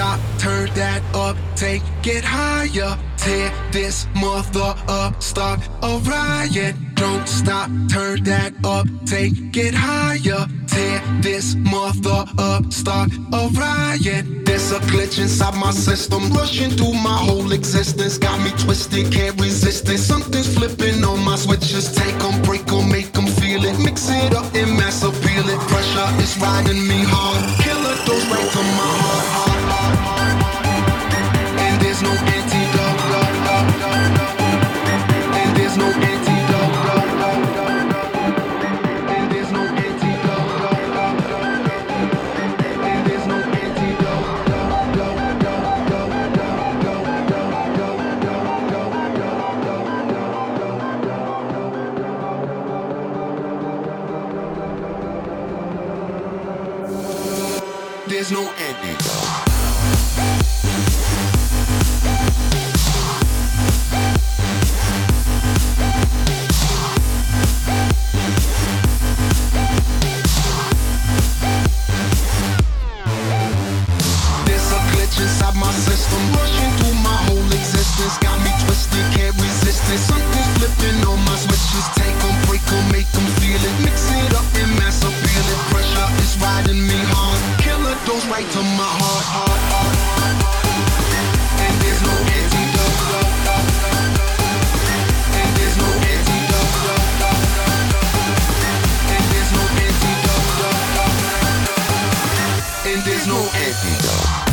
stop, turn that up, take it higher. Tear this mother up, start a riot. Don't stop, turn that up, take it higher. Tear this mother up, start a riot. There's a glitch inside my system, rushing through my whole existence. Got me twisted, can't resist it. Something's flipping on my switches. Take 'em, break 'em, make 'em feel it. Mix it up and mass appeal it. Pressure is riding me hard. Killer goes right to my heart, There's no glitch inside my system, rushing through my whole existence. Got me there's